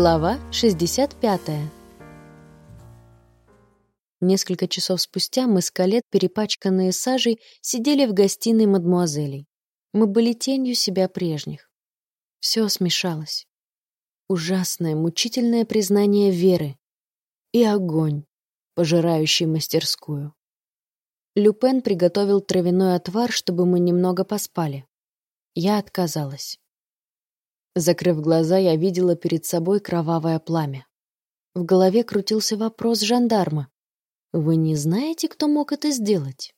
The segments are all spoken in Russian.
Глава 65 Несколько часов спустя мы с Калет, перепачканные сажей, сидели в гостиной мадмуазелей. Мы были тенью себя прежних. Все смешалось. Ужасное, мучительное признание веры. И огонь, пожирающий мастерскую. Люпен приготовил травяной отвар, чтобы мы немного поспали. Я отказалась. Закрыв глаза, я видела перед собой кровавое пламя. В голове крутился вопрос жандарма. «Вы не знаете, кто мог это сделать?»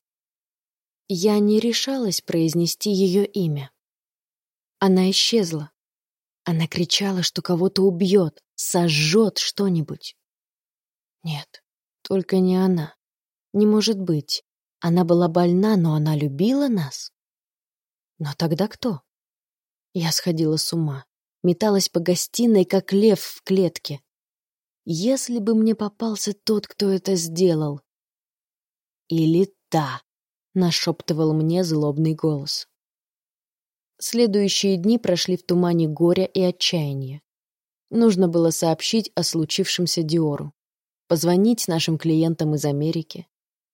Я не решалась произнести ее имя. Она исчезла. Она кричала, что кого-то убьет, сожжет что-нибудь. Нет, только не она. Не может быть. Она была больна, но она любила нас. Но тогда кто? Я сходила с ума металась по гостиной, как лев в клетке. Если бы мне попался тот, кто это сделал. Или та, нашептывал мне злобный голос. Следующие дни прошли в тумане горя и отчаяния. Нужно было сообщить о случившемся Диору, позвонить нашим клиентам из Америки,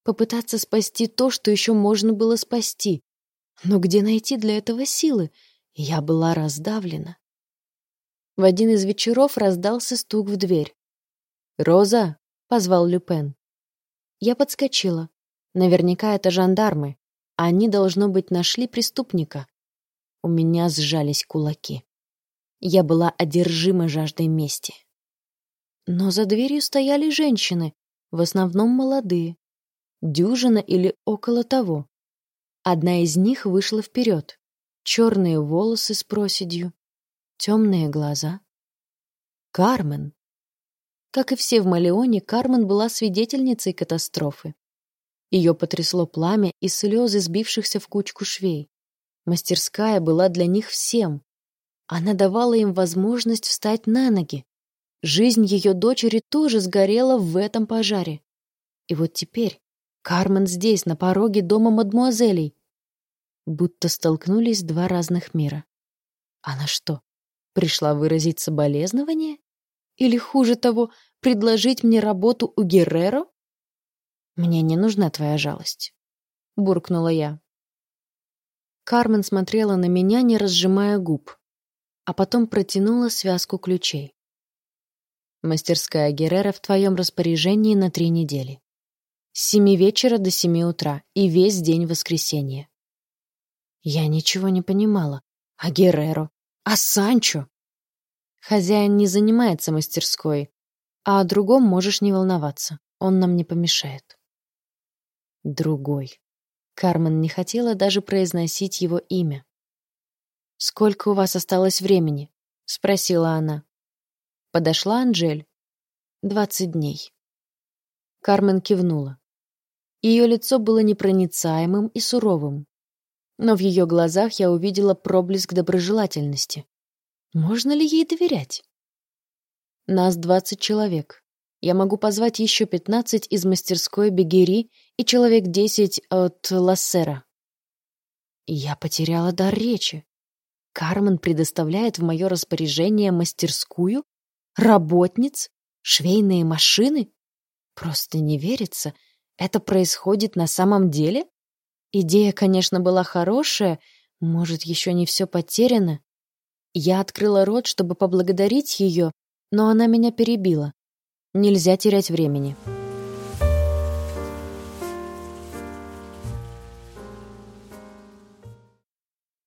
попытаться спасти то, что еще можно было спасти. Но где найти для этого силы? Я была раздавлена. В один из вечеров раздался стук в дверь. «Роза!» — позвал Люпен. Я подскочила. Наверняка это жандармы. Они, должно быть, нашли преступника. У меня сжались кулаки. Я была одержима жаждой мести. Но за дверью стояли женщины, в основном молодые. Дюжина или около того. Одна из них вышла вперед. Черные волосы с проседью, темные глаза. Кармен. Как и все в Малеоне, Кармен была свидетельницей катастрофы. Ее потрясло пламя и слезы сбившихся в кучку швей. Мастерская была для них всем. Она давала им возможность встать на ноги. Жизнь ее дочери тоже сгорела в этом пожаре. И вот теперь Кармен здесь, на пороге дома мадмуазелей. Будто столкнулись два разных мира. Она что, Пришла выразить соболезнование? Или, хуже того, предложить мне работу у Герреро? Мне не нужна твоя жалость, буркнула я. Кармен смотрела на меня, не разжимая губ, а потом протянула связку ключей. Мастерская Геррера в твоем распоряжении на три недели. С семи вечера до семи утра и весь день воскресенья. Я ничего не понимала. А Герреро? А Санчо? Хозяин не занимается мастерской, а о другом можешь не волноваться. Он нам не помешает. Другой. Кармен не хотела даже произносить его имя. «Сколько у вас осталось времени?» — спросила она. Подошла Анжель. «Двадцать дней». Кармен кивнула. Ее лицо было непроницаемым и суровым но в ее глазах я увидела проблеск доброжелательности. Можно ли ей доверять? Нас двадцать человек. Я могу позвать еще пятнадцать из мастерской Бегери и человек десять от Лассера. Я потеряла дар речи. Кармен предоставляет в мое распоряжение мастерскую, работниц, швейные машины. Просто не верится. Это происходит на самом деле? Идея, конечно, была хорошая, может, еще не все потеряно. Я открыла рот, чтобы поблагодарить ее, но она меня перебила. Нельзя терять времени.